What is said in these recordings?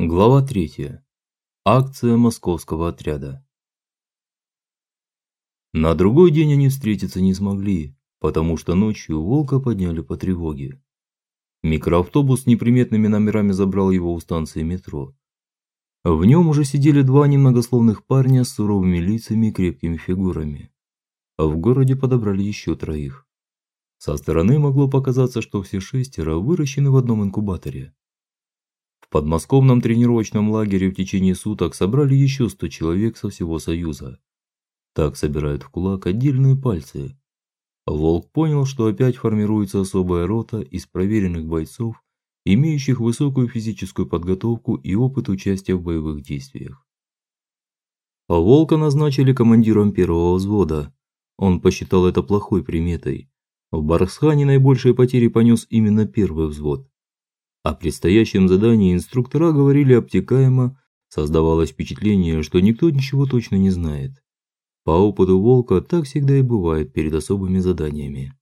Глава 3. Акция московского отряда. На другой день они встретиться не смогли, потому что ночью Волка подняли по тревоге. Микроавтобус с неприметными номерами забрал его у станции метро. В нем уже сидели два немногословных парня с суровыми лицами и крепкими фигурами. В городе подобрали еще троих. Со стороны могло показаться, что все шестеро выращены в одном инкубаторе. В подмосковном тренировочном лагере в течение суток собрали еще 100 человек со всего Союза. Так собирают в кулак отдельные пальцы. Волк понял, что опять формируется особая рота из проверенных бойцов, имеющих высокую физическую подготовку и опыт участия в боевых действиях. Волка назначили командиром первого взвода. Он посчитал это плохой приметой. В Барсхане наибольшие потери понес именно первый взвод. О предстоящем задании инструктора говорили обтекаемо, создавалось впечатление, что никто ничего точно не знает. По опыту Волка так всегда и бывает перед особыми заданиями.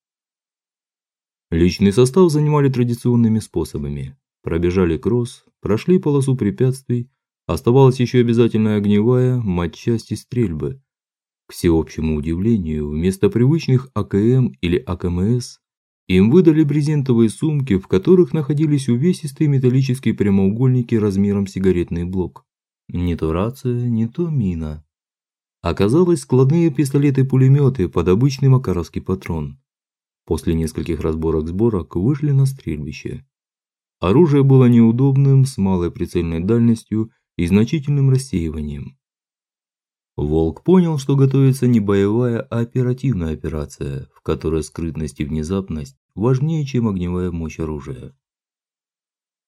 Личный состав занимали традиционными способами. Пробежали кросс, прошли полосу препятствий, оставалась еще обязательная огневая, матчасть и стрельбы. К всеобщему удивлению, вместо привычных АКМ или АКМС им выдали брезентовые сумки, в которых находились увесистые металлические прямоугольники размером сигаретный блок. Не то рация, не то мина. Оказалось, складные пистолеты-пулеметы под обычный макаровский патрон. После нескольких разборок-сборок вышли на стрельбище. Оружие было неудобным, с малой прицельной дальностью и значительным рассеиванием. Волк понял, что готовится не боевая, а оперативная операция, в которой скрытность и внезапность важнее, чем огневая мощь оружия.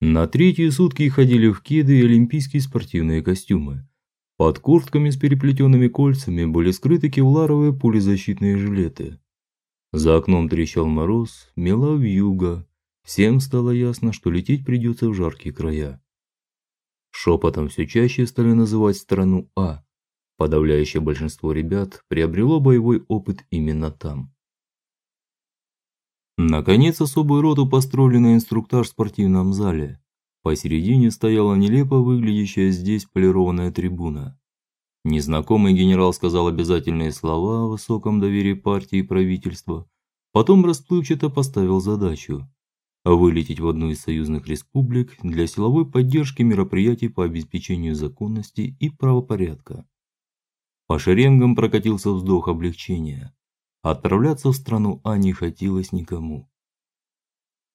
На третьи сутки ходили в кеды и олимпийские спортивные костюмы. Под куртками с переплетенными кольцами были скрыты кевларовые пулезащитные жилеты. За окном трещал мороз, мела вьюга. Всем стало ясно, что лететь придется в жаркие края. Шепотом все чаще стали называть страну А Подавляющее большинство ребят приобрело боевой опыт именно там. Наконец особую роту построили на инструктаж в спортивном зале. Посередине стояла нелепо выглядящая здесь полированная трибуна. Незнакомый генерал сказал обязательные слова о высоком доверии партии и правительства, потом расплывчато поставил задачу вылететь в одну из союзных республик для силовой поддержки мероприятий по обеспечению законности и правопорядка. По шеренгам прокатился вздох облегчения. Отправляться в страну А не хотелось никому.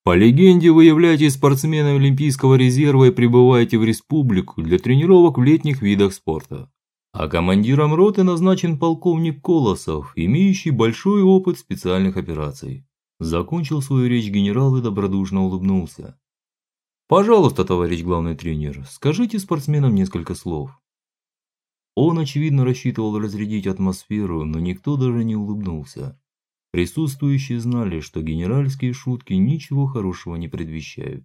По легенде, вы являетесь спортсменом Олимпийского резерва и прибываете в республику для тренировок в летних видах спорта. А командиром роты назначен полковник Колосов, имеющий большой опыт специальных операций. Закончил свою речь генерал и добродушно улыбнулся. Пожалуйста, товарищ главный тренер, скажите спортсменам несколько слов. Он очевидно рассчитывал разрядить атмосферу, но никто даже не улыбнулся. Присутствующие знали, что генеральские шутки ничего хорошего не предвещают.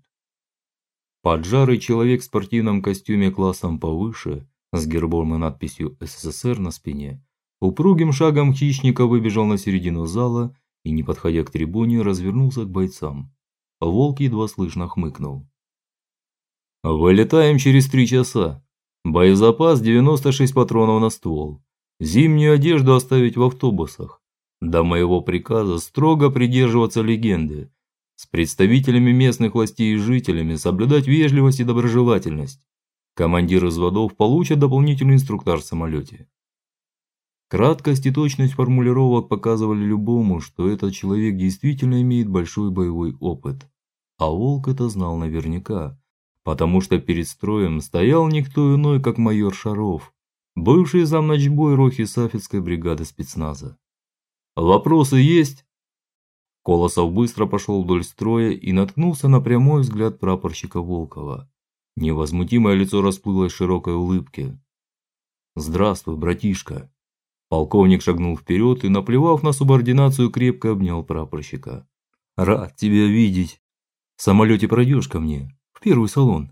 Поджарый человек в спортивном костюме классом повыше, с гербом и надписью СССР на спине, упругим шагом хищника выбежал на середину зала и, не подходя к трибуне, развернулся к бойцам. Волк едва слышно хмыкнул. Вылетаем через три часа. Боезапас 96 патронов на ствол. Зимнюю одежду оставить в автобусах. До моего приказа строго придерживаться легенды. С представителями местных властей и жителями соблюдать вежливость и доброжелательность. Командир взводов получат дополнительный инструктаж в самолете. Краткость и точность формулировок показывали любому, что этот человек действительно имеет большой боевой опыт. А Волк это знал наверняка потому что перед строем стоял никто иной, как майор Шаров, бывший замначбой Рохи Сафетской бригады спецназа. Вопросы есть? Колосов быстро пошел вдоль строя и наткнулся на прямой взгляд прапорщика Волкова. Невозмутимое лицо расплылось в широкой улыбке. Здравствуй, братишка. Полковник шагнул вперед и, наплевав на субординацию, крепко обнял прапорщика. Рад тебя видеть. В самолете пройдешь ко мне? В первый салон.